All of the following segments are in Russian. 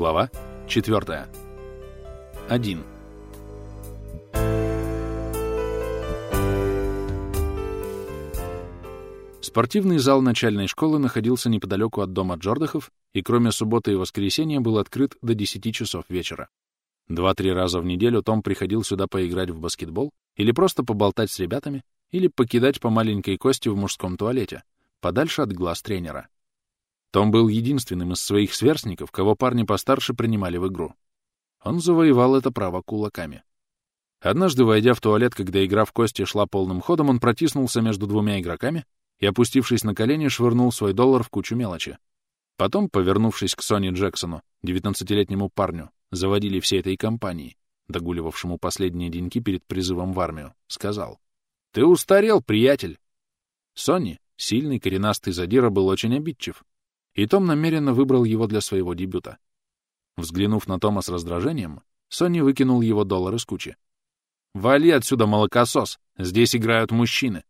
Глава 4. 1. Спортивный зал начальной школы находился неподалеку от дома Джордахов и кроме субботы и воскресенья был открыт до 10 часов вечера. Два-три раза в неделю Том приходил сюда поиграть в баскетбол или просто поболтать с ребятами, или покидать по маленькой кости в мужском туалете, подальше от глаз тренера. Том был единственным из своих сверстников, кого парни постарше принимали в игру. Он завоевал это право кулаками. Однажды, войдя в туалет, когда игра в кости шла полным ходом, он протиснулся между двумя игроками и, опустившись на колени, швырнул свой доллар в кучу мелочи. Потом, повернувшись к Сони Джексону, 19-летнему парню, заводили всей этой компании, догуливавшему последние деньки перед призывом в армию, сказал, «Ты устарел, приятель!» Сони, сильный коренастый задира, был очень обидчив, и Том намеренно выбрал его для своего дебюта. Взглянув на Тома с раздражением, Сони выкинул его доллар из кучи. «Вали отсюда, молокосос! Здесь играют мужчины!»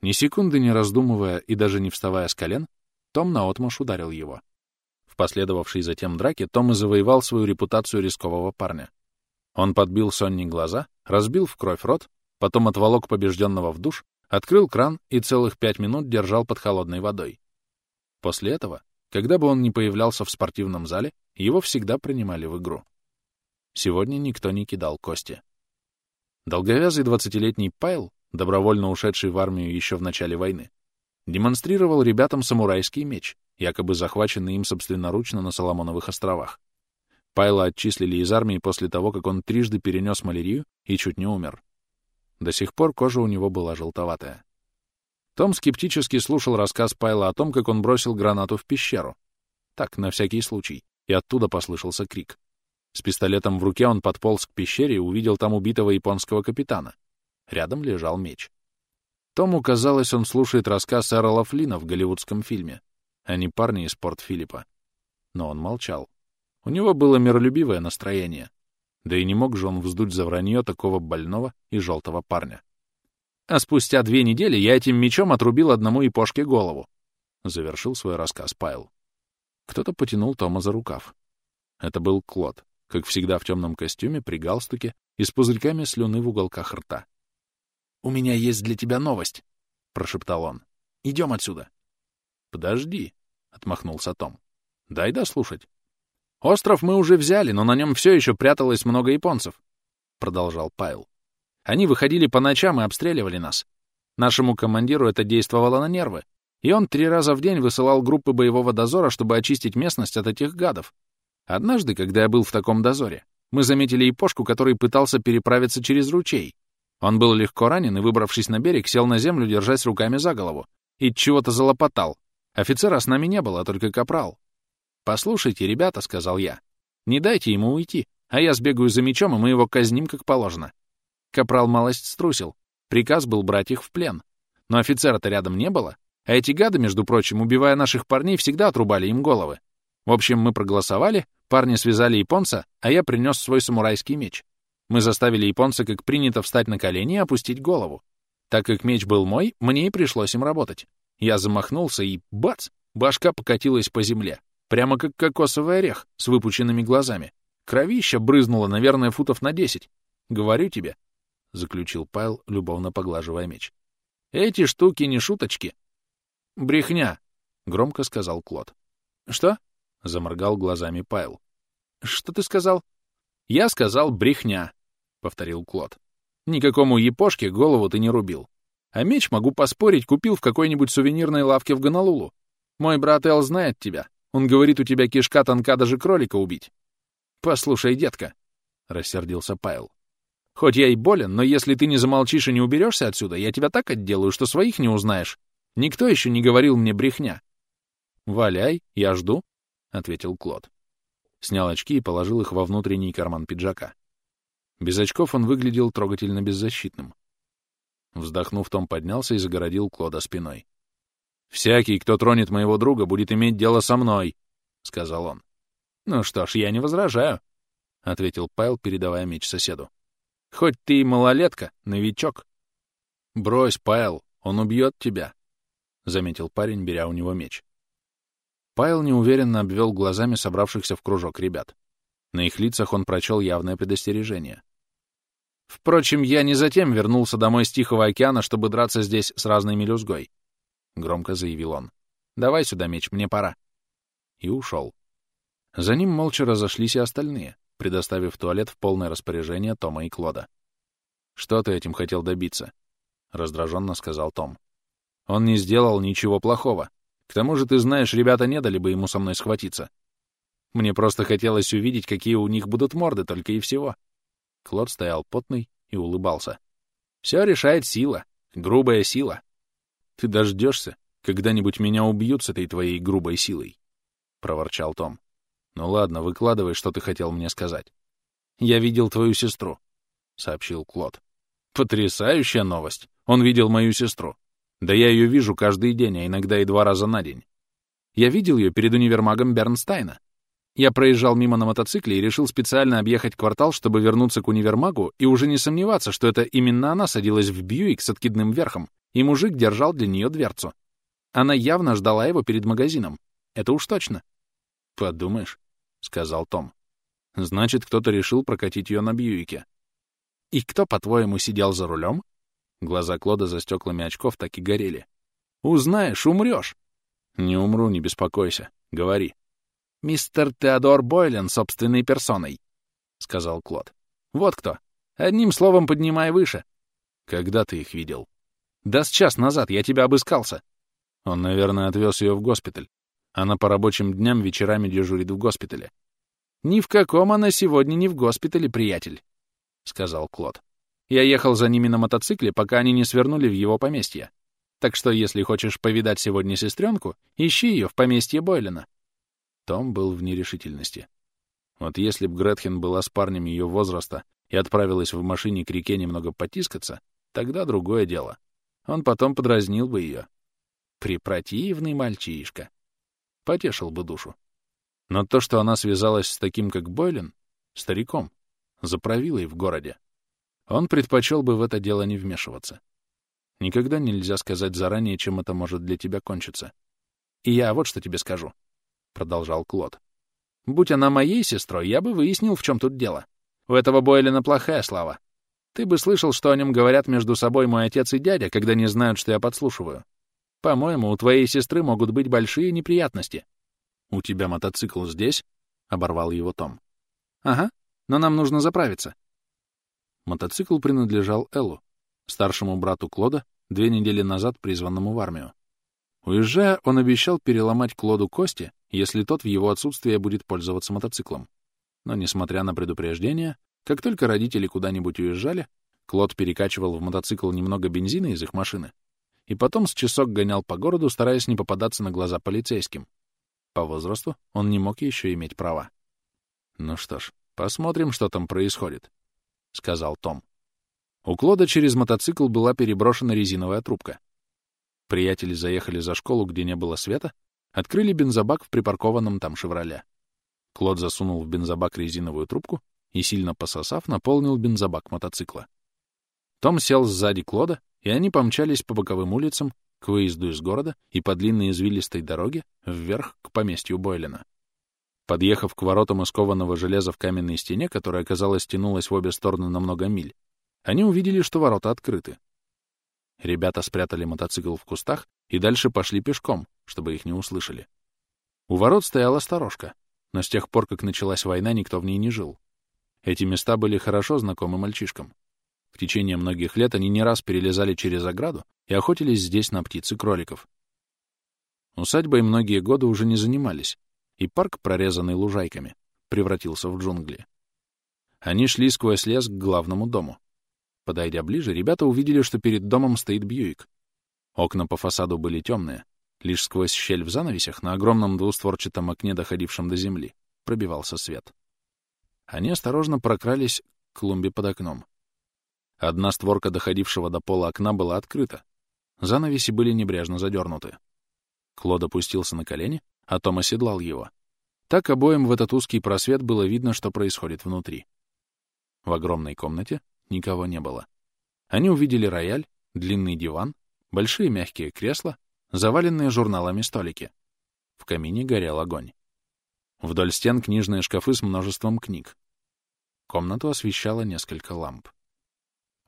Ни секунды не раздумывая и даже не вставая с колен, том наотмашь ударил его. В последовавшей затем драке Том и завоевал свою репутацию рискового парня. Он подбил Сонни глаза, разбил в кровь рот, потом отволок побежденного в душ, открыл кран и целых пять минут держал под холодной водой. После этого, когда бы он ни появлялся в спортивном зале, его всегда принимали в игру. Сегодня никто не кидал кости. Долговязый двадцатилетний Пайл, добровольно ушедший в армию еще в начале войны, демонстрировал ребятам самурайский меч, якобы захваченный им собственноручно на Соломоновых островах. Пайла отчислили из армии после того, как он трижды перенес малярию и чуть не умер. До сих пор кожа у него была желтоватая. Том скептически слушал рассказ Пайла о том, как он бросил гранату в пещеру. Так, на всякий случай. И оттуда послышался крик. С пистолетом в руке он подполз к пещере и увидел там убитого японского капитана. Рядом лежал меч. Тому казалось, он слушает рассказ Эрла Флина в голливудском фильме, а не парни из Порт Филиппа. Но он молчал. У него было миролюбивое настроение. Да и не мог же он вздуть за вранье такого больного и желтого парня. А спустя две недели я этим мечом отрубил одному япошке голову. Завершил свой рассказ Пайл. Кто-то потянул Тома за рукав. Это был Клод, как всегда в темном костюме, при галстуке и с пузырьками слюны в уголках рта. «У меня есть для тебя новость», — прошептал он. «Идем отсюда». «Подожди», — отмахнулся Том. «Дай дослушать». «Остров мы уже взяли, но на нем все еще пряталось много японцев», — продолжал Пайл. Они выходили по ночам и обстреливали нас. Нашему командиру это действовало на нервы, и он три раза в день высылал группы боевого дозора, чтобы очистить местность от этих гадов. Однажды, когда я был в таком дозоре, мы заметили япошку, который пытался переправиться через ручей. Он был легко ранен и, выбравшись на берег, сел на землю, держась руками за голову, и чего-то залопотал. Офицера с нами не было, только капрал. «Послушайте, ребята», — сказал я, — «не дайте ему уйти, а я сбегаю за мечом, и мы его казним как положено. Капрал малость струсил. Приказ был брать их в плен. Но офицера-то рядом не было. А эти гады, между прочим, убивая наших парней, всегда отрубали им головы. В общем, мы проголосовали, парни связали японца, а я принес свой самурайский меч. Мы заставили японца, как принято, встать на колени и опустить голову. Так как меч был мой, мне и пришлось им работать. Я замахнулся и — бац! Башка покатилась по земле. Прямо как кокосовый орех, с выпученными глазами. Кровища брызнула, наверное, футов на десять. Говорю тебе, — заключил Пайл, любовно поглаживая меч. «Эти штуки не шуточки». «Брехня», — громко сказал Клод. «Что?» — заморгал глазами Пайл. «Что ты сказал?» «Я сказал брехня», — повторил Клод. «Никакому япошке голову ты не рубил. А меч, могу поспорить, купил в какой-нибудь сувенирной лавке в Гонолулу. Мой брат Эл знает тебя. Он говорит, у тебя кишка тонка даже кролика убить». «Послушай, детка», — рассердился Пайл. Хоть я и болен, но если ты не замолчишь и не уберешься отсюда, я тебя так отделаю, что своих не узнаешь. Никто еще не говорил мне брехня. «Валяй, я жду», — ответил Клод. Снял очки и положил их во внутренний карман пиджака. Без очков он выглядел трогательно беззащитным. Вздохнув, Том поднялся и загородил Клода спиной. «Всякий, кто тронет моего друга, будет иметь дело со мной», — сказал он. «Ну что ж, я не возражаю», — ответил Пайл, передавая меч соседу. Хоть ты и малолетка, новичок. Брось, Пайл, он убьет тебя, — заметил парень, беря у него меч. Пайл неуверенно обвел глазами собравшихся в кружок ребят. На их лицах он прочел явное предостережение. «Впрочем, я не затем вернулся домой с Тихого океана, чтобы драться здесь с разной мелюзгой», — громко заявил он. «Давай сюда меч, мне пора». И ушел. За ним молча разошлись и остальные, предоставив туалет в полное распоряжение Тома и Клода. «Что ты этим хотел добиться?» — раздраженно сказал Том. «Он не сделал ничего плохого. К тому же, ты знаешь, ребята не дали бы ему со мной схватиться. Мне просто хотелось увидеть, какие у них будут морды, только и всего». Клод стоял потный и улыбался. «Все решает сила, грубая сила. Ты дождешься, когда-нибудь меня убьют с этой твоей грубой силой», — проворчал Том. «Ну ладно, выкладывай, что ты хотел мне сказать». «Я видел твою сестру», — сообщил Клод. «Потрясающая новость! Он видел мою сестру. Да я ее вижу каждый день, а иногда и два раза на день. Я видел ее перед универмагом Бернстайна. Я проезжал мимо на мотоцикле и решил специально объехать квартал, чтобы вернуться к универмагу и уже не сомневаться, что это именно она садилась в Бьюик с откидным верхом, и мужик держал для нее дверцу. Она явно ждала его перед магазином. Это уж точно. «Подумаешь», — сказал Том. «Значит, кто-то решил прокатить ее на Бьюике». «И кто, по-твоему, сидел за рулем?» Глаза Клода за стеклами очков так и горели. «Узнаешь, умрешь!» «Не умру, не беспокойся. Говори». «Мистер Теодор Бойлен собственной персоной», — сказал Клод. «Вот кто. Одним словом, поднимай выше». «Когда ты их видел?» «Да с час назад. Я тебя обыскался». Он, наверное, отвез ее в госпиталь. Она по рабочим дням вечерами дежурит в госпитале. «Ни в каком она сегодня не в госпитале, приятель», — сказал Клод. «Я ехал за ними на мотоцикле, пока они не свернули в его поместье. Так что, если хочешь повидать сегодня сестренку, ищи ее в поместье Бойлена». Том был в нерешительности. Вот если б Гретхен была с парнем ее возраста и отправилась в машине к реке немного потискаться, тогда другое дело. Он потом подразнил бы ее. Препротивный мальчишка потешил бы душу. Но то, что она связалась с таким, как Бойлен, стариком, заправилой в городе, он предпочел бы в это дело не вмешиваться. Никогда нельзя сказать заранее, чем это может для тебя кончиться. И я вот что тебе скажу, — продолжал Клод. Будь она моей сестрой, я бы выяснил, в чем тут дело. У этого Бойлена плохая слава. Ты бы слышал, что о нем говорят между собой мой отец и дядя, когда не знают, что я подслушиваю. По-моему, у твоей сестры могут быть большие неприятности. — У тебя мотоцикл здесь? — оборвал его Том. — Ага, но нам нужно заправиться. Мотоцикл принадлежал Эллу, старшему брату Клода, две недели назад призванному в армию. Уезжая, он обещал переломать Клоду кости, если тот в его отсутствие будет пользоваться мотоциклом. Но, несмотря на предупреждение, как только родители куда-нибудь уезжали, Клод перекачивал в мотоцикл немного бензина из их машины и потом с часок гонял по городу, стараясь не попадаться на глаза полицейским. По возрасту он не мог еще иметь права. «Ну что ж, посмотрим, что там происходит», — сказал Том. У Клода через мотоцикл была переброшена резиновая трубка. Приятели заехали за школу, где не было света, открыли бензобак в припаркованном там «Шевроле». Клод засунул в бензобак резиновую трубку и, сильно пососав, наполнил бензобак мотоцикла. Том сел сзади Клода и они помчались по боковым улицам к выезду из города и по длинной извилистой дороге вверх к поместью Бойлина. Подъехав к воротам из кованого железа в каменной стене, которая, казалось, тянулась в обе стороны на много миль, они увидели, что ворота открыты. Ребята спрятали мотоцикл в кустах и дальше пошли пешком, чтобы их не услышали. У ворот стояла сторожка, но с тех пор, как началась война, никто в ней не жил. Эти места были хорошо знакомы мальчишкам. В течение многих лет они не раз перелезали через ограду и охотились здесь на птиц и кроликов. Усадьбой многие годы уже не занимались, и парк, прорезанный лужайками, превратился в джунгли. Они шли сквозь лес к главному дому. Подойдя ближе, ребята увидели, что перед домом стоит Бьюик. Окна по фасаду были темные. Лишь сквозь щель в занавесях на огромном двустворчатом окне, доходившем до земли, пробивался свет. Они осторожно прокрались к клумбе под окном. Одна створка доходившего до пола окна была открыта. Занавеси были небрежно задернуты. Клод опустился на колени, а Том оседлал его. Так обоим в этот узкий просвет было видно, что происходит внутри. В огромной комнате никого не было. Они увидели рояль, длинный диван, большие мягкие кресла, заваленные журналами столики. В камине горел огонь. Вдоль стен книжные шкафы с множеством книг. Комнату освещало несколько ламп.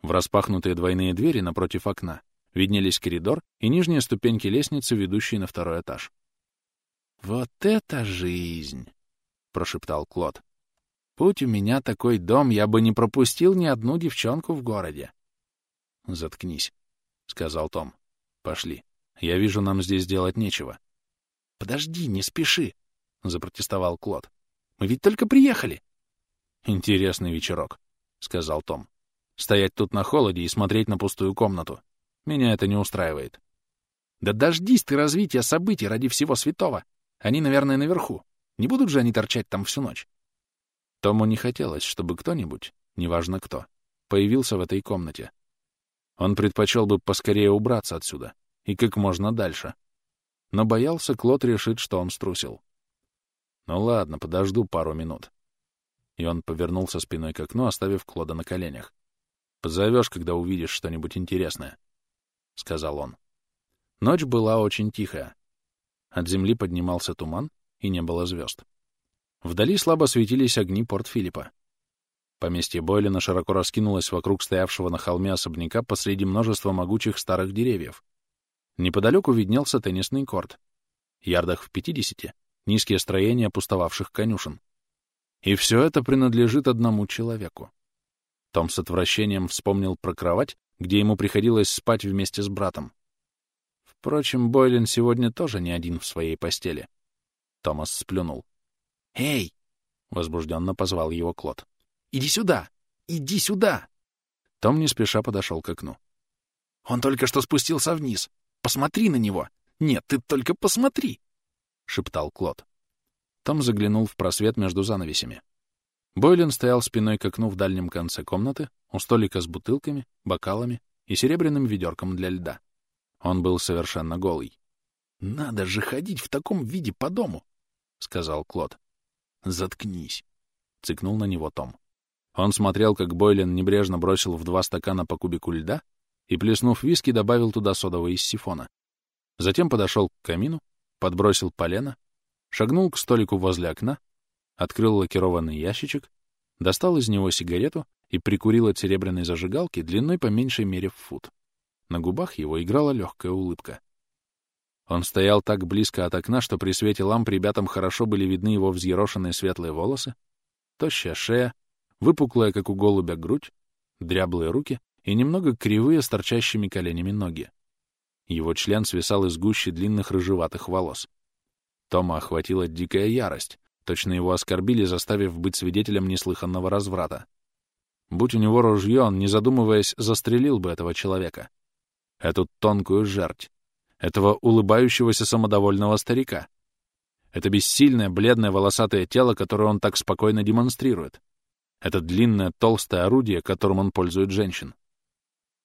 В распахнутые двойные двери напротив окна виднелись коридор и нижние ступеньки лестницы, ведущие на второй этаж. «Вот это жизнь!» — прошептал Клод. «Будь у меня такой дом, я бы не пропустил ни одну девчонку в городе». «Заткнись», — сказал Том. «Пошли. Я вижу, нам здесь делать нечего». «Подожди, не спеши», — запротестовал Клод. «Мы ведь только приехали». «Интересный вечерок», — сказал Том. «Стоять тут на холоде и смотреть на пустую комнату. Меня это не устраивает». «Да дождись ты развития событий ради всего святого. Они, наверное, наверху. Не будут же они торчать там всю ночь?» Тому не хотелось, чтобы кто-нибудь, неважно кто, появился в этой комнате. Он предпочел бы поскорее убраться отсюда и как можно дальше. Но боялся, Клод решит, что он струсил. «Ну ладно, подожду пару минут». И он повернулся спиной к окну, оставив Клода на коленях. «Позовешь, когда увидишь что-нибудь интересное», — сказал он. Ночь была очень тихая. От земли поднимался туман, и не было звезд. Вдали слабо светились огни порт Филиппа. Поместье Бойлина широко раскинулось вокруг стоявшего на холме особняка посреди множества могучих старых деревьев. Неподалеку виднелся теннисный корт. Ярдах в пятидесяти — низкие строения пустовавших конюшен. И все это принадлежит одному человеку. Том с отвращением вспомнил про кровать, где ему приходилось спать вместе с братом. Впрочем, Бойлин сегодня тоже не один в своей постели. Томас сплюнул. «Эй!» — возбужденно позвал его Клод. «Иди сюда! Иди сюда!» Том не спеша подошел к окну. «Он только что спустился вниз. Посмотри на него! Нет, ты только посмотри!» — шептал Клод. Том заглянул в просвет между занавесями. Бойлен стоял спиной к окну в дальнем конце комнаты, у столика с бутылками, бокалами и серебряным ведерком для льда. Он был совершенно голый. «Надо же ходить в таком виде по дому!» — сказал Клод. «Заткнись!» — цыкнул на него Том. Он смотрел, как Бойлен небрежно бросил в два стакана по кубику льда и, плеснув виски, добавил туда содового из сифона. Затем подошел к камину, подбросил полено, шагнул к столику возле окна, открыл лакированный ящичек, достал из него сигарету и прикурил от серебряной зажигалки длиной по меньшей мере в фут. На губах его играла легкая улыбка. Он стоял так близко от окна, что при свете ламп ребятам хорошо были видны его взъерошенные светлые волосы, тощая шея, выпуклая, как у голубя, грудь, дряблые руки и немного кривые с торчащими коленями ноги. Его член свисал из гущи длинных рыжеватых волос. Тома охватила дикая ярость. Точно его оскорбили, заставив быть свидетелем неслыханного разврата. Будь у него ружье, он, не задумываясь, застрелил бы этого человека. Эту тонкую жерть, этого улыбающегося самодовольного старика. Это бессильное, бледное, волосатое тело, которое он так спокойно демонстрирует. Это длинное, толстое орудие, которым он пользует женщин.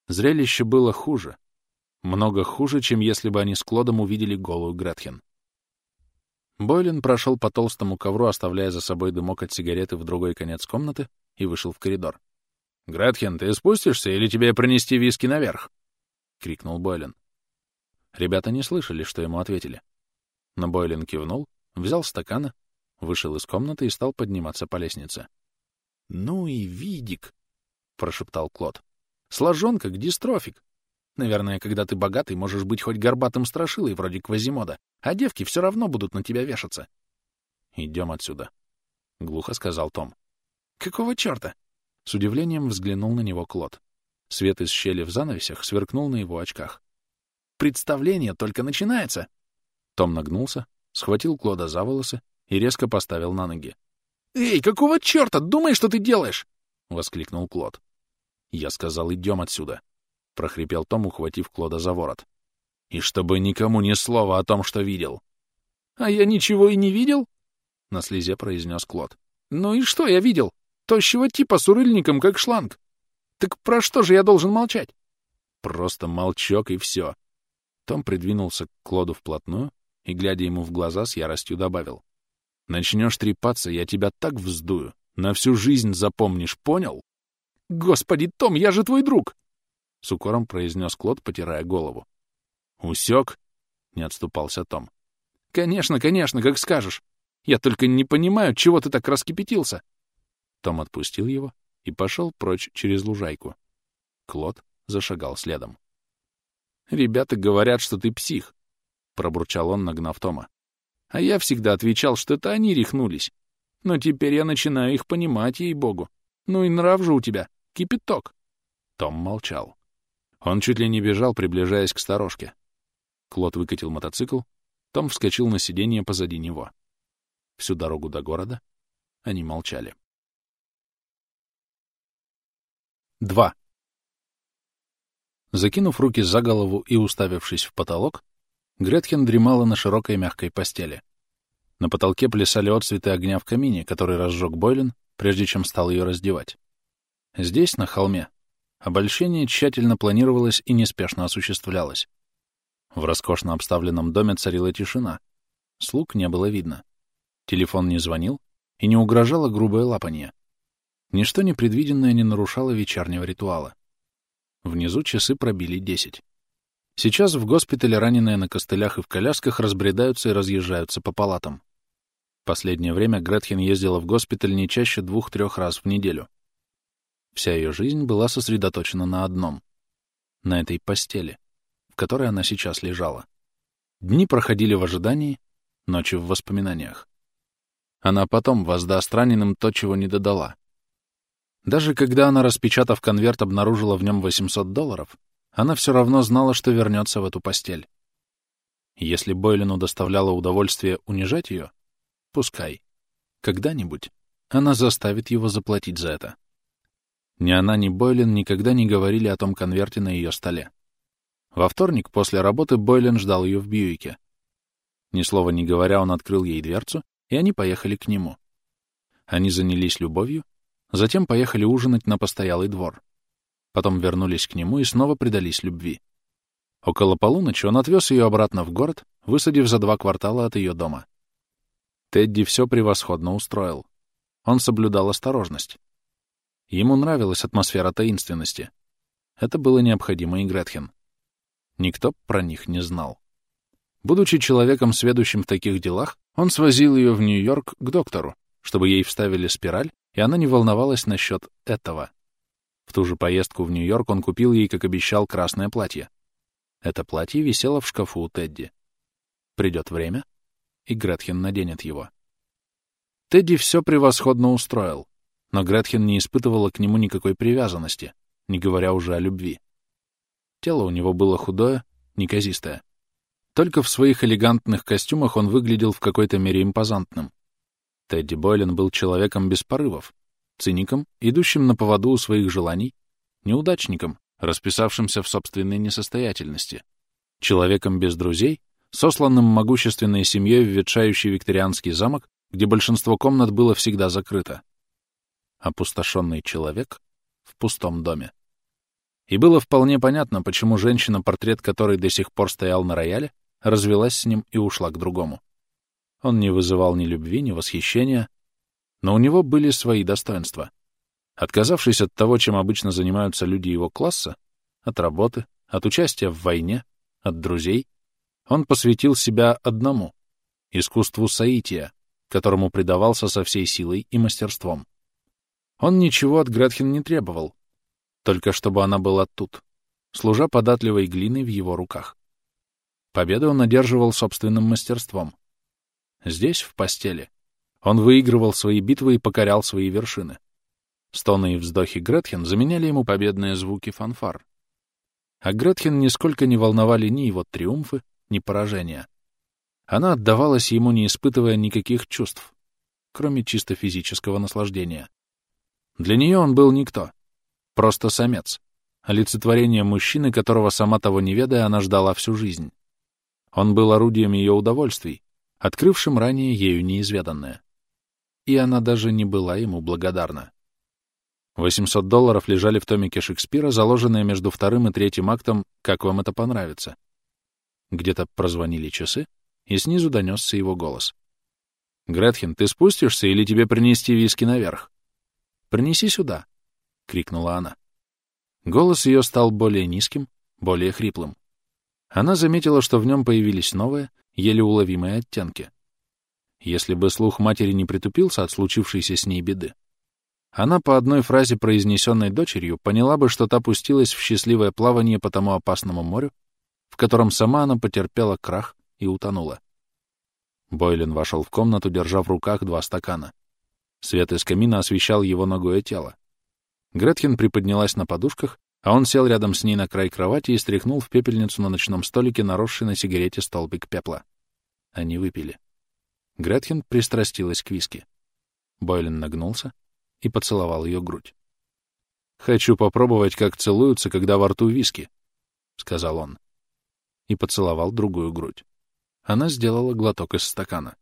Зрелище было хуже. Много хуже, чем если бы они с Клодом увидели голую Гретхен. Бойлен прошел по толстому ковру, оставляя за собой дымок от сигареты в другой конец комнаты, и вышел в коридор. «Гретхен, ты спустишься или тебе принести виски наверх?» — крикнул Бойлен. Ребята не слышали, что ему ответили. Но Бойлен кивнул, взял стаканы, вышел из комнаты и стал подниматься по лестнице. «Ну и видик!» — прошептал Клод. «Сложен, как дистрофик. Наверное, когда ты богатый, можешь быть хоть горбатым страшилой, вроде Квазимода, а девки все равно будут на тебя вешаться». «Идем отсюда», — глухо сказал Том. «Какого черта?» С удивлением взглянул на него Клод. Свет из щели в занавесях сверкнул на его очках. Представление только начинается. Том нагнулся, схватил Клода за волосы и резко поставил на ноги. «Эй, какого черта? Думай, что ты делаешь!» — воскликнул Клод. Я сказал, идем отсюда, — прохрипел Том, ухватив Клода за ворот. И чтобы никому ни слова о том, что видел. «А я ничего и не видел?» — на слезе произнес Клод. «Ну и что я видел? Тощего типа с урыльником, как шланг. Так про что же я должен молчать?» «Просто молчок и все», том придвинулся к Клоду вплотную и, глядя ему в глаза, с яростью добавил. «Начнешь трепаться, я тебя так вздую. На всю жизнь запомнишь, понял?» «Господи, Том, я же твой друг!» С укором произнес Клод, потирая голову. «Усек?» — не отступался Том. Конечно, конечно, как скажешь. Я только не понимаю, чего ты так раскипятился. Том отпустил его и пошел прочь через лужайку. Клод зашагал следом. «Ребята говорят, что ты псих», — пробурчал он, нагнав Тома. «А я всегда отвечал, что это они рехнулись. Но теперь я начинаю их понимать, ей-богу. Ну и нрав же у тебя, кипяток». Том молчал. Он чуть ли не бежал, приближаясь к сторожке. Клод выкатил мотоцикл, Том вскочил на сиденье позади него. Всю дорогу до города они молчали. 2. Закинув руки за голову и уставившись в потолок, Гретхен дремала на широкой мягкой постели. На потолке плясали отцветы огня в камине, который разжег Бойлен, прежде чем стал ее раздевать. Здесь, на холме, обольщение тщательно планировалось и неспешно осуществлялось. В роскошно обставленном доме царила тишина. Слуг не было видно. Телефон не звонил и не угрожало грубое лапанье. Ничто непредвиденное не нарушало вечернего ритуала. Внизу часы пробили десять. Сейчас в госпитале раненые на костылях и в колясках разбредаются и разъезжаются по палатам. Последнее время Гретхен ездила в госпиталь не чаще двух-трех раз в неделю. Вся ее жизнь была сосредоточена на одном — на этой постели, в которой она сейчас лежала. Дни проходили в ожидании, ночи в воспоминаниях. Она потом воздаст раненым то, чего не додала — даже когда она, распечатав конверт, обнаружила в нем 800 долларов, она все равно знала, что вернется в эту постель. Если Бойлину доставляло удовольствие унижать ее, пускай. Когда-нибудь она заставит его заплатить за это. Ни она, ни Бойлен никогда не говорили о том конверте на ее столе. Во вторник после работы Бойлен ждал ее в Бьюике. Ни слова не говоря, он открыл ей дверцу, и они поехали к нему. Они занялись любовью, Затем поехали ужинать на постоялый двор. Потом вернулись к нему и снова предались любви. Около полуночи он отвез ее обратно в город, высадив за два квартала от ее дома. Тедди все превосходно устроил. Он соблюдал осторожность. Ему нравилась атмосфера таинственности. Это было необходимо и Гретхен. Никто про них не знал. Будучи человеком, сведущим в таких делах, он свозил ее в Нью-Йорк к доктору, чтобы ей вставили спираль и она не волновалась насчет этого. В ту же поездку в Нью-Йорк он купил ей, как обещал, красное платье. Это платье висело в шкафу у Тедди. Придет время, и Гретхен наденет его. Тедди все превосходно устроил, но Гретхен не испытывала к нему никакой привязанности, не говоря уже о любви. Тело у него было худое, неказистое. Только в своих элегантных костюмах он выглядел в какой-то мере импозантным. Тедди Бойлен был человеком без порывов, циником, идущим на поводу у своих желаний, неудачником, расписавшимся в собственной несостоятельности, человеком без друзей, сосланным могущественной семьей в ветшающий викторианский замок, где большинство комнат было всегда закрыто. Опустошенный человек в пустом доме. И было вполне понятно, почему женщина, портрет которой до сих пор стоял на рояле, развелась с ним и ушла к другому. Он не вызывал ни любви, ни восхищения, но у него были свои достоинства. Отказавшись от того, чем обычно занимаются люди его класса, от работы, от участия в войне, от друзей, он посвятил себя одному — искусству соития, которому предавался со всей силой и мастерством. Он ничего от Гретхен не требовал, только чтобы она была тут, служа податливой глиной в его руках. Победу он одерживал собственным мастерством — Здесь, в постели, он выигрывал свои битвы и покорял свои вершины. Стоны и вздохи Гретхен заменяли ему победные звуки фанфар. А Гретхен нисколько не волновали ни его триумфы, ни поражения. Она отдавалась ему, не испытывая никаких чувств, кроме чисто физического наслаждения. Для нее он был никто, просто самец, олицетворение мужчины, которого, сама того не ведая, она ждала всю жизнь. Он был орудием ее удовольствий, открывшим ранее ею неизведанное. И она даже не была ему благодарна. 800 долларов лежали в томике Шекспира, заложенные между вторым и третьим актом «Как вам это понравится?». Где-то прозвонили часы, и снизу донесся его голос. «Гретхен, ты спустишься или тебе принести виски наверх?» «Принеси сюда!» — крикнула она. Голос ее стал более низким, более хриплым. Она заметила, что в нем появились новые, еле уловимые оттенки. Если бы слух матери не притупился от случившейся с ней беды, она по одной фразе, произнесенной дочерью, поняла бы, что та пустилась в счастливое плавание по тому опасному морю, в котором сама она потерпела крах и утонула. Бойлен вошел в комнату, держа в руках два стакана. Свет из камина освещал его ногое тело. Гретхен приподнялась на подушках, а он сел рядом с ней на край кровати и стряхнул в пепельницу на ночном столике наросший на сигарете столбик пепла. Они выпили. Гретхен пристрастилась к виски. Бойлен нагнулся и поцеловал ее грудь. «Хочу попробовать, как целуются, когда во рту виски», — сказал он. И поцеловал другую грудь. Она сделала глоток из стакана.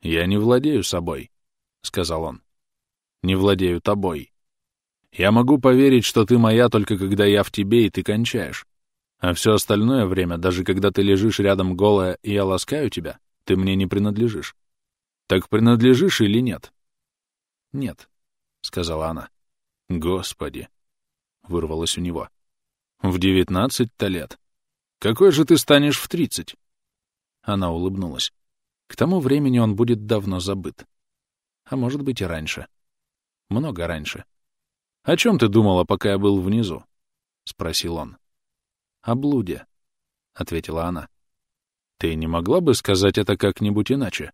«Я не владею собой», — сказал он. «Не владею тобой. Я могу поверить, что ты моя только когда я в тебе и ты кончаешь. А все остальное время, даже когда ты лежишь рядом голая и я ласкаю тебя, ты мне не принадлежишь. Так принадлежишь или нет?» «Нет», — сказала она. «Господи!» — вырвалось у него. «В девятнадцать-то лет. Какой же ты станешь в тридцать?» Она улыбнулась. К тому времени он будет давно забыт. А может быть и раньше. Много раньше. «О чем ты думала, пока я был внизу?» — спросил он. «О блуде», — ответила она. «Ты не могла бы сказать это как-нибудь иначе?»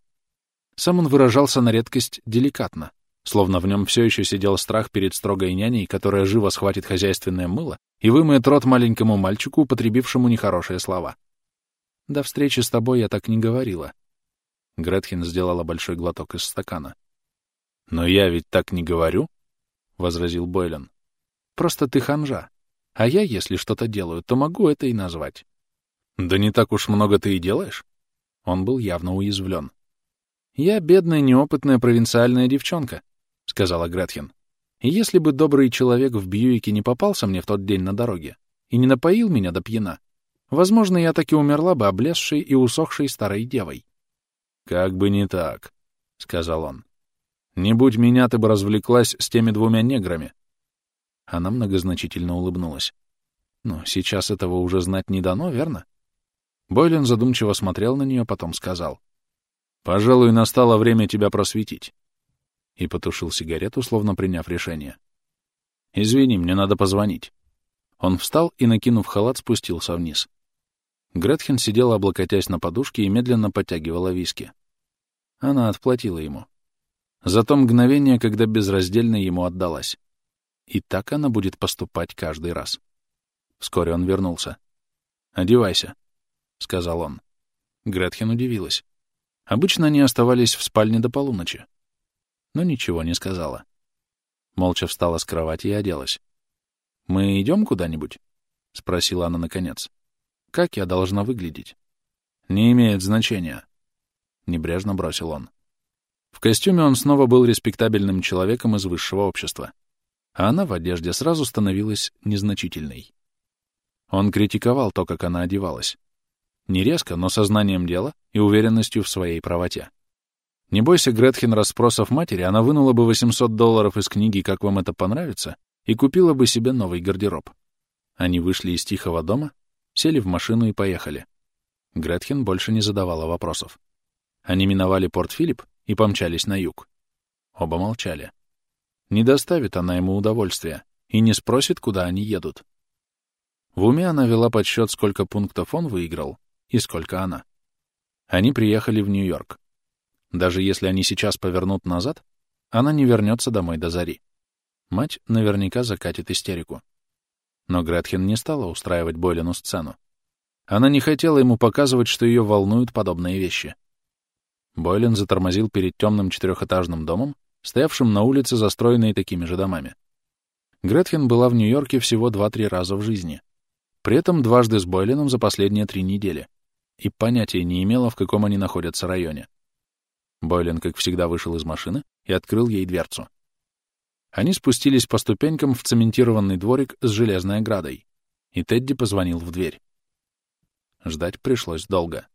Сам он выражался на редкость деликатно, словно в нем все еще сидел страх перед строгой няней, которая живо схватит хозяйственное мыло и вымоет рот маленькому мальчику, употребившему нехорошие слова. До встречи с тобой я так не говорила. Гретхен сделала большой глоток из стакана. Но я ведь так не говорю, — возразил Бойлен. Просто ты ханжа. А я, если что-то делаю, то могу это и назвать. Да не так уж много ты и делаешь. Он был явно уязвлен. Я бедная, неопытная провинциальная девчонка, — сказала Гретхен. И если бы добрый человек в Бьюике не попался мне в тот день на дороге и не напоил меня до пьяна, Возможно, я так и умерла бы облезшей и усохшей старой девой. «Как бы не так», — сказал он. «Не будь меня, ты бы развлеклась с теми двумя неграми». Она многозначительно улыбнулась. «Ну, сейчас этого уже знать не дано, верно?» Бойлен задумчиво смотрел на нее, потом сказал. «Пожалуй, настало время тебя просветить». И потушил сигарету, словно приняв решение. «Извини, мне надо позвонить». Он встал и, накинув халат, спустился вниз. Гретхен сидела, облокотясь на подушке, и медленно подтягивала виски. Она отплатила ему. За то мгновение, когда безраздельно ему отдалась. И так она будет поступать каждый раз. Вскоре он вернулся. «Одевайся», — сказал он. Гретхен удивилась. Обычно они оставались в спальне до полуночи. Но ничего не сказала. Молча встала с кровати и оделась. «Мы идем куда-нибудь?» — спросила она наконец. Как я должна выглядеть? Не имеет значения. Небрежно бросил он. В костюме он снова был респектабельным человеком из высшего общества, а она в одежде сразу становилась незначительной. Он критиковал то, как она одевалась. Не резко, но сознанием дела и уверенностью в своей правоте. Не бойся Гретхен расспросов матери, она вынула бы 800 долларов из книги «Как вам это понравится» и купила бы себе новый гардероб. Они вышли из тихого дома Сели в машину и поехали. Гретхен больше не задавала вопросов. Они миновали порт Филипп и помчались на юг. Оба молчали. Не доставит она ему удовольствия и не спросит, куда они едут. В уме она вела подсчет, сколько пунктов он выиграл и сколько она. Они приехали в Нью-Йорк. Даже если они сейчас повернут назад, она не вернется домой до зари. Мать наверняка закатит истерику. Но Гретхен не стала устраивать Бойлену сцену. Она не хотела ему показывать, что ее волнуют подобные вещи. Бойлен затормозил перед темным четырехэтажным домом, стоявшим на улице, застроенной такими же домами. Гретхен была в Нью-Йорке всего два-три раза в жизни. При этом дважды с Бойленом за последние три недели. И понятия не имела, в каком они находятся районе. Бойлен, как всегда, вышел из машины и открыл ей дверцу. Они спустились по ступенькам в цементированный дворик с железной оградой, и Тедди позвонил в дверь. Ждать пришлось долго.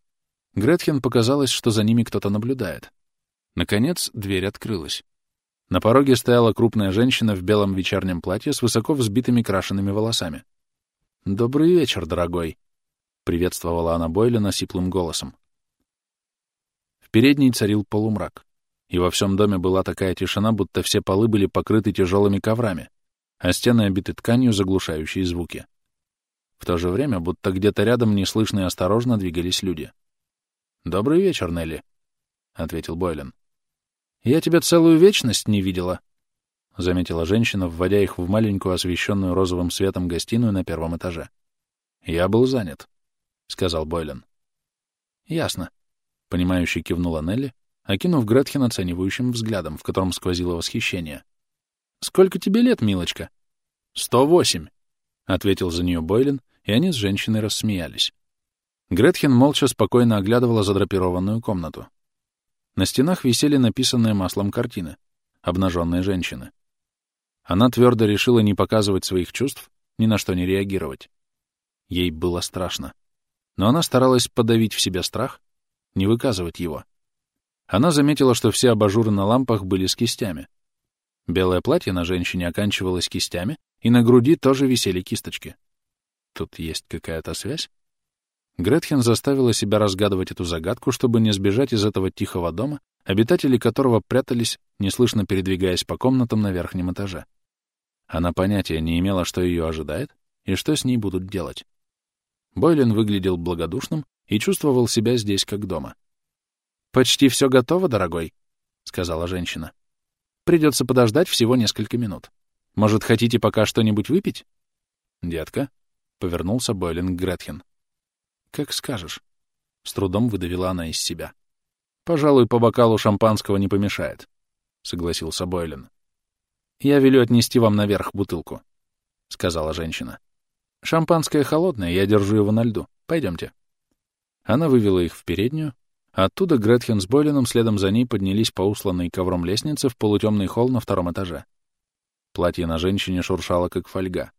Гретхен показалось, что за ними кто-то наблюдает. Наконец, дверь открылась. На пороге стояла крупная женщина в белом вечернем платье с высоко взбитыми крашенными волосами. «Добрый вечер, дорогой», приветствовала она Бойлена сиплым голосом. В передней царил полумрак, и во всем доме была такая тишина, будто все полы были покрыты тяжелыми коврами, а стены обиты тканью, заглушающей звуки. В то же время, будто где-то рядом неслышно и осторожно двигались люди. «Добрый вечер, Нелли», — ответил Бойлен. «Я тебя целую вечность не видела», — заметила женщина, вводя их в маленькую освещенную розовым светом гостиную на первом этаже. «Я был занят», — сказал Бойлен. «Ясно», — понимающе кивнула Нелли, окинув Гретхен оценивающим взглядом, в котором сквозило восхищение. «Сколько тебе лет, милочка?» «Сто восемь», — ответил за нее Бойлен, и они с женщиной рассмеялись. Гретхен молча спокойно оглядывала задрапированную комнату. На стенах висели написанные маслом картины, обнаженные женщины. Она твердо решила не показывать своих чувств, ни на что не реагировать. Ей было страшно. Но она старалась подавить в себе страх, не выказывать его. Она заметила, что все абажуры на лампах были с кистями. Белое платье на женщине оканчивалось кистями, и на груди тоже висели кисточки. Тут есть какая-то связь? Гретхен заставила себя разгадывать эту загадку, чтобы не сбежать из этого тихого дома, обитатели которого прятались, неслышно передвигаясь по комнатам на верхнем этаже. Она понятия не имела, что ее ожидает и что с ней будут делать. Бойлен выглядел благодушным и чувствовал себя здесь как дома. «Почти все готово, дорогой», — сказала женщина. «Придется подождать всего несколько минут. Может, хотите пока что-нибудь выпить?» «Детка», — повернулся Бойлен к Гретхен. «Как скажешь». С трудом выдавила она из себя. «Пожалуй, по бокалу шампанского не помешает», — согласился Бойлен. «Я велю отнести вам наверх бутылку», — сказала женщина. «Шампанское холодное, я держу его на льду. Пойдемте». Она вывела их в переднюю, оттуда Гретхен с Бойленом следом за ней поднялись по усланной ковром лестнице в полутемный холл на втором этаже. Платье на женщине шуршало, как фольга.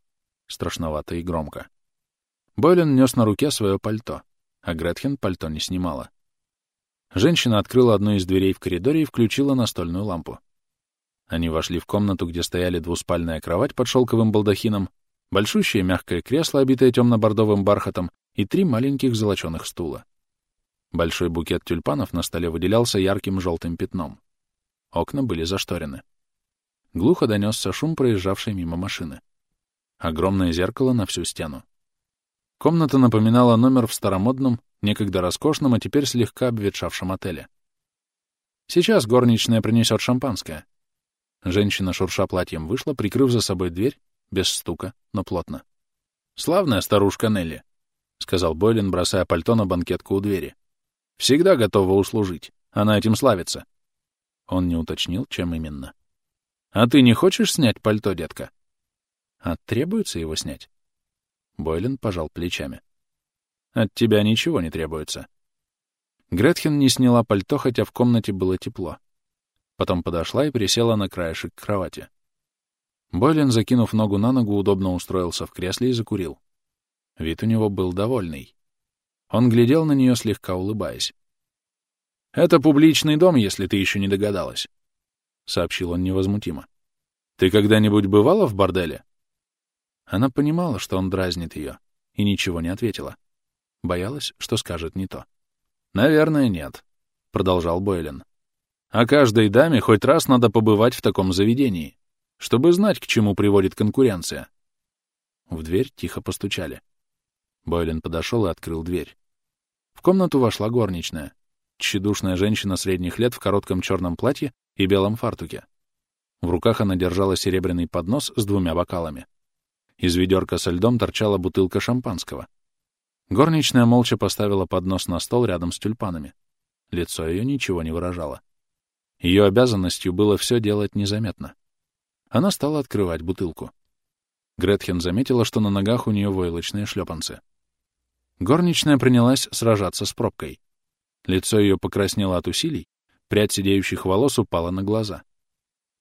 Страшновато и громко. Бойлен нес на руке свое пальто, а Гретхен пальто не снимала. Женщина открыла одну из дверей в коридоре и включила настольную лампу. Они вошли в комнату, где стояли двуспальная кровать под шелковым балдахином, большущее мягкое кресло, обитое темно-бордовым бархатом, и три маленьких золоченых стула. Большой букет тюльпанов на столе выделялся ярким желтым пятном. Окна были зашторены. Глухо донесся шум проезжавшей мимо машины. Огромное зеркало на всю стену. Комната напоминала номер в старомодном, некогда роскошном, а теперь слегка обветшавшем отеле. Сейчас горничная принесет шампанское. Женщина, шурша платьем, вышла, прикрыв за собой дверь, без стука, но плотно. «Славная старушка Нелли», — сказал Бойлин, бросая пальто на банкетку у двери. «Всегда готова услужить. Она этим славится». Он не уточнил, чем именно. «А ты не хочешь снять пальто, детка?» «А требуется его снять?» Бойлен пожал плечами. «От тебя ничего не требуется». Гретхен не сняла пальто, хотя в комнате было тепло. Потом подошла и присела на краешек кровати. Бойлен, закинув ногу на ногу, удобно устроился в кресле и закурил. Вид у него был довольный. Он глядел на нее, слегка улыбаясь. «Это публичный дом, если ты еще не догадалась», — сообщил он невозмутимо. «Ты когда-нибудь бывала в борделе?» Она понимала, что он дразнит ее, и ничего не ответила. Боялась, что скажет не то. «Наверное, нет», — продолжал Бойлен. «А каждой даме хоть раз надо побывать в таком заведении, чтобы знать, к чему приводит конкуренция». В дверь тихо постучали. Бойлен подошел и открыл дверь. В комнату вошла горничная. Тщедушная женщина средних лет в коротком черном платье и белом фартуке. В руках она держала серебряный поднос с двумя бокалами. Из ведерка со льдом торчала бутылка шампанского. Горничная молча поставила поднос на стол рядом с тюльпанами. Лицо ее ничего не выражало. Ее обязанностью было все делать незаметно. Она стала открывать бутылку. Гретхен заметила, что на ногах у нее войлочные шлепанцы. Горничная принялась сражаться с пробкой. Лицо ее покраснело от усилий, прядь сидеющих волос упала на глаза.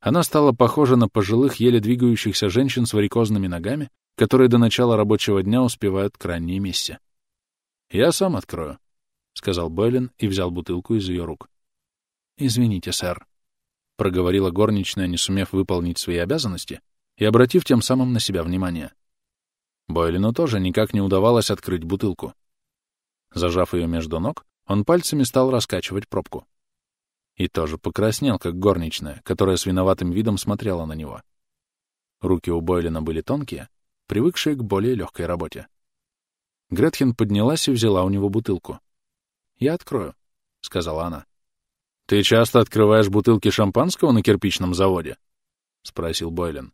Она стала похожа на пожилых, еле двигающихся женщин с варикозными ногами, которые до начала рабочего дня успевают к ранней мессе. «Я сам открою», — сказал Бойлен и взял бутылку из ее рук. «Извините, сэр», — проговорила горничная, не сумев выполнить свои обязанности и обратив тем самым на себя внимание. Бойлену тоже никак не удавалось открыть бутылку. Зажав ее между ног, он пальцами стал раскачивать пробку. И тоже покраснел, как горничная, которая с виноватым видом смотрела на него. Руки у Бойлина были тонкие, привыкшие к более легкой работе. Гретхен поднялась и взяла у него бутылку. «Я открою», — сказала она. «Ты часто открываешь бутылки шампанского на кирпичном заводе?» — спросил Бойлен.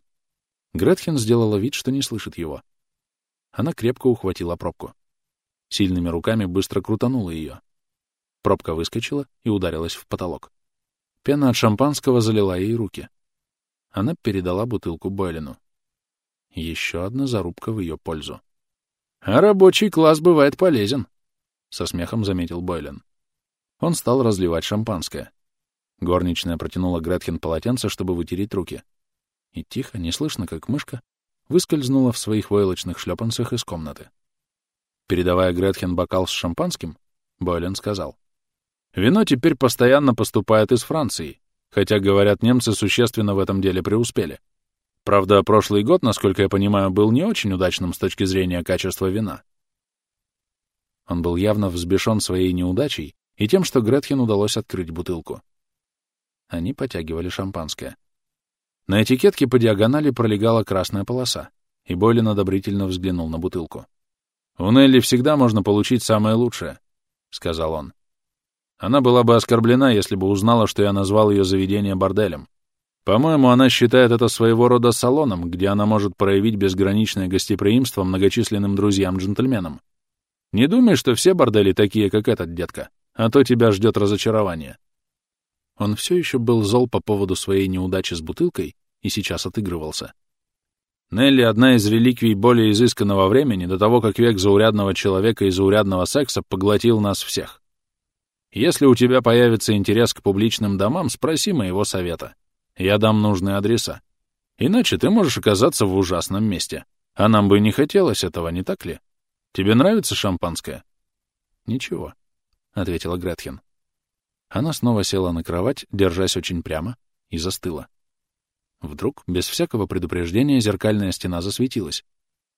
Гретхен сделала вид, что не слышит его. Она крепко ухватила пробку. Сильными руками быстро крутанула ее. Пробка выскочила и ударилась в потолок. Пена от шампанского залила ей руки. Она передала бутылку Бойлену. Еще одна зарубка в ее пользу. «А рабочий класс бывает полезен», — со смехом заметил Бойлен. Он стал разливать шампанское. Горничная протянула Гретхен полотенце, чтобы вытереть руки. И тихо, неслышно, как мышка, выскользнула в своих войлочных шлепанцах из комнаты. Передавая Гретхен бокал с шампанским, Бойлен сказал. «Вино теперь постоянно поступает из Франции, хотя, говорят, немцы существенно в этом деле преуспели. Правда, прошлый год, насколько я понимаю, был не очень удачным с точки зрения качества вина. Он был явно взбешен своей неудачей и тем, что Гретхен удалось открыть бутылку. Они потягивали шампанское. На этикетке по диагонали пролегала красная полоса, и Бойлин одобрительно взглянул на бутылку. «У Нелли всегда можно получить самое лучшее», — сказал он. Она была бы оскорблена, если бы узнала, что я назвал ее заведение борделем. По-моему, она считает это своего рода салоном, где она может проявить безграничное гостеприимство многочисленным друзьям-джентльменам. Не думай, что все бордели такие, как этот, детка, а то тебя ждет разочарование. Он все еще был зол по поводу своей неудачи с бутылкой и сейчас отыгрывался. Нелли — одна из реликвий более изысканного времени до того, как век заурядного человека и заурядного секса поглотил нас всех. Если у тебя появится интерес к публичным домам, спроси моего совета. Я дам нужные адреса. Иначе ты можешь оказаться в ужасном месте. А нам бы не хотелось этого, не так ли? Тебе нравится шампанское? Ничего, — ответила Гретхен. Она снова села на кровать, держась очень прямо, и застыла. Вдруг, без всякого предупреждения, зеркальная стена засветилась.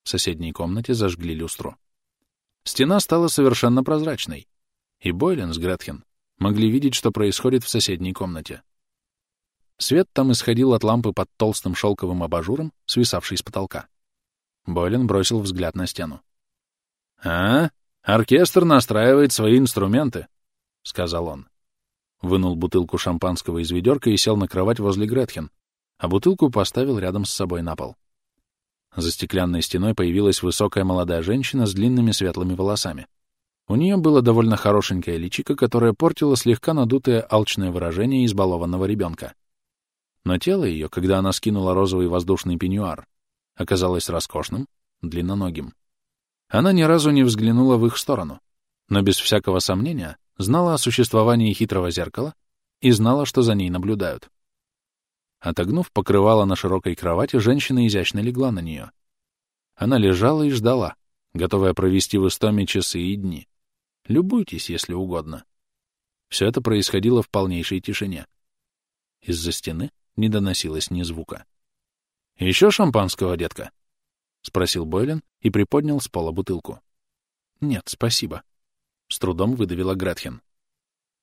В соседней комнате зажгли люстру. Стена стала совершенно прозрачной, и Бойлен с Гретхен могли видеть, что происходит в соседней комнате. Свет там исходил от лампы под толстым шелковым абажуром, свисавшей с потолка. Бойлен бросил взгляд на стену. «А, оркестр настраивает свои инструменты», — сказал он. Вынул бутылку шампанского из ведерка и сел на кровать возле Гретхен, а бутылку поставил рядом с собой на пол. За стеклянной стеной появилась высокая молодая женщина с длинными светлыми волосами. У нее было довольно хорошенькое личико, которое портило слегка надутое алчное выражение избалованного ребенка. Но тело ее, когда она скинула розовый воздушный пеньюар, оказалось роскошным, длинноногим. Она ни разу не взглянула в их сторону, но без всякого сомнения знала о существовании хитрого зеркала и знала, что за ней наблюдают. Отогнув покрывало на широкой кровати, женщина изящно легла на нее. Она лежала и ждала, готовая провести в истоме часы и дни. Любуйтесь, если угодно. Все это происходило в полнейшей тишине. Из-за стены не доносилось ни звука. — Еще шампанского, детка? — спросил Бойлен и приподнял с пола бутылку. — Нет, спасибо. С трудом выдавила Гретхен.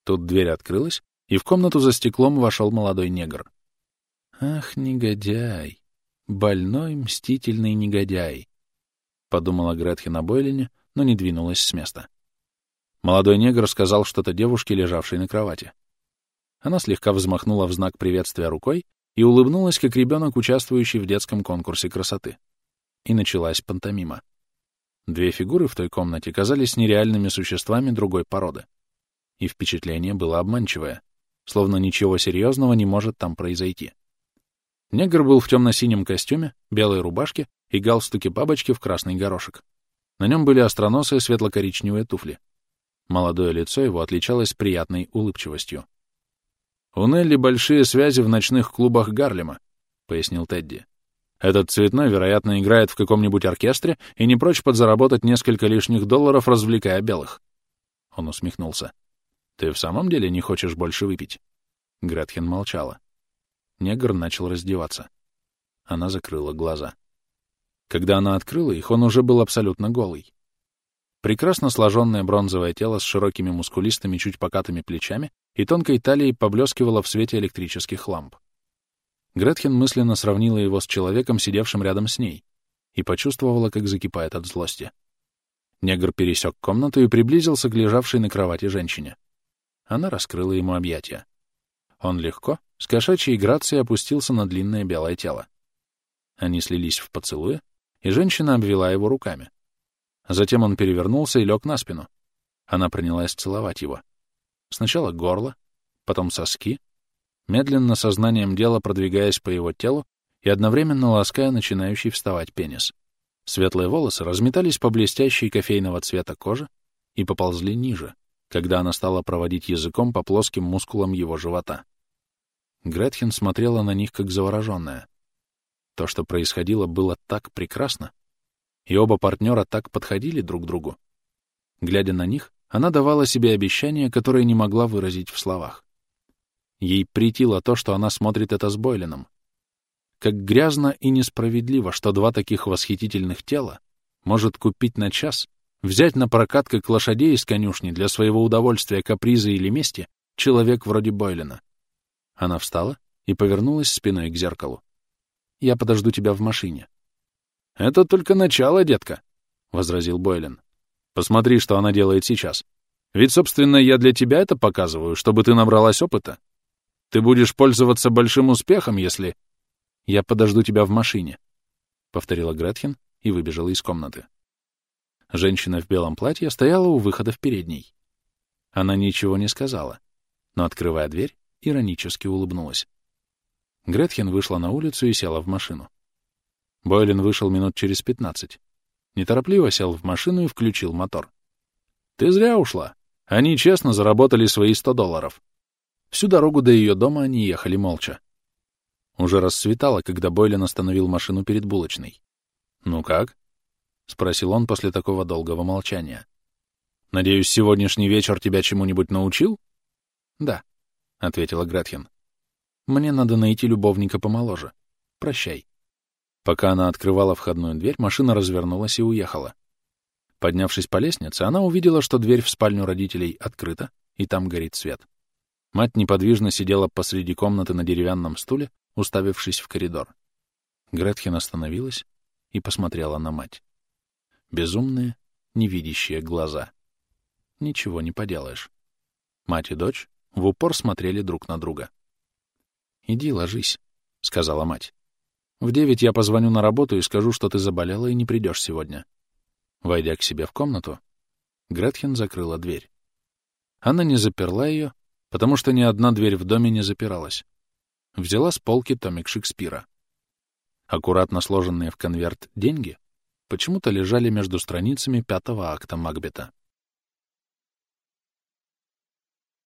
Тут дверь открылась, и в комнату за стеклом вошел молодой негр. «Ах, негодяй! Больной, мстительный негодяй!» — подумала Гретхен о Бойлине, но не двинулась с места. Молодой негр сказал что-то девушке, лежавшей на кровати. Она слегка взмахнула в знак приветствия рукой и улыбнулась, как ребенок, участвующий в детском конкурсе красоты. И началась пантомима. Две фигуры в той комнате казались нереальными существами другой породы. И впечатление было обманчивое, словно ничего серьезного не может там произойти. Негр был в темно-синем костюме, белой рубашке и галстуке бабочки в красный горошек. На нем были остроносые светло-коричневые туфли. Молодое лицо его отличалось приятной улыбчивостью. «У Нелли большие связи в ночных клубах Гарлема», — пояснил Тедди. «Этот цветной, вероятно, играет в каком-нибудь оркестре и не прочь подзаработать несколько лишних долларов, развлекая белых». Он усмехнулся. «Ты в самом деле не хочешь больше выпить?» Гретхен молчала. Негр начал раздеваться. Она закрыла глаза. Когда она открыла их, он уже был абсолютно голый. Прекрасно сложенное бронзовое тело с широкими мускулистыми, чуть покатыми плечами и тонкой талией поблескивало в свете электрических ламп. Гретхен мысленно сравнила его с человеком, сидевшим рядом с ней, и почувствовала, как закипает от злости. Негр пересек комнату и приблизился к лежавшей на кровати женщине. Она раскрыла ему объятия. Он легко, с кошачьей грацией опустился на длинное белое тело. Они слились в поцелуе, и женщина обвела его руками. Затем он перевернулся и лег на спину. Она принялась целовать его. Сначала горло, потом соски, медленно сознанием дела продвигаясь по его телу и одновременно лаская начинающий вставать пенис. Светлые волосы разметались по блестящей кофейного цвета коже и поползли ниже, когда она стала проводить языком по плоским мускулам его живота. Гретхен смотрела на них как завороженная. То, что происходило, было так прекрасно, и оба партнера так подходили друг к другу. Глядя на них, она давала себе обещание, которое не могла выразить в словах. Ей притило то, что она смотрит это с Бойлином. Как грязно и несправедливо, что два таких восхитительных тела может купить на час, взять на прокат как лошадей из конюшни для своего удовольствия, каприза или мести человек вроде Бойлина. Она встала и повернулась спиной к зеркалу. «Я подожду тебя в машине». «Это только начало, детка», — возразил Бойлен. «Посмотри, что она делает сейчас. Ведь, собственно, я для тебя это показываю, чтобы ты набралась опыта. Ты будешь пользоваться большим успехом, если...» «Я подожду тебя в машине», — повторила Гретхен и выбежала из комнаты. Женщина в белом платье стояла у выхода в передней. Она ничего не сказала, но, открывая дверь, иронически улыбнулась. Гретхен вышла на улицу и села в машину. Бойлен вышел минут через пятнадцать. Неторопливо сел в машину и включил мотор. «Ты зря ушла. Они честно заработали свои сто долларов». Всю дорогу до ее дома они ехали молча. Уже рассветало, когда Бойлен остановил машину перед булочной. «Ну как?» — спросил он после такого долгого молчания. «Надеюсь, сегодняшний вечер тебя чему-нибудь научил?» «Да», — ответила Гретхен. «Мне надо найти любовника помоложе. Прощай». Пока она открывала входную дверь, машина развернулась и уехала. Поднявшись по лестнице, она увидела, что дверь в спальню родителей открыта, и там горит свет. Мать неподвижно сидела посреди комнаты на деревянном стуле, уставившись в коридор. Гретхен остановилась и посмотрела на мать. Безумные, невидящие глаза. Ничего не поделаешь. Мать и дочь в упор смотрели друг на друга. «Иди ложись», — сказала мать. «В девять я позвоню на работу и скажу, что ты заболела и не придешь сегодня». Войдя к себе в комнату, Гретхен закрыла дверь. Она не заперла ее, потому что ни одна дверь в доме не запиралась. Взяла с полки томик Шекспира. Аккуратно сложенные в конверт деньги почему-то лежали между страницами пятого акта Макбета.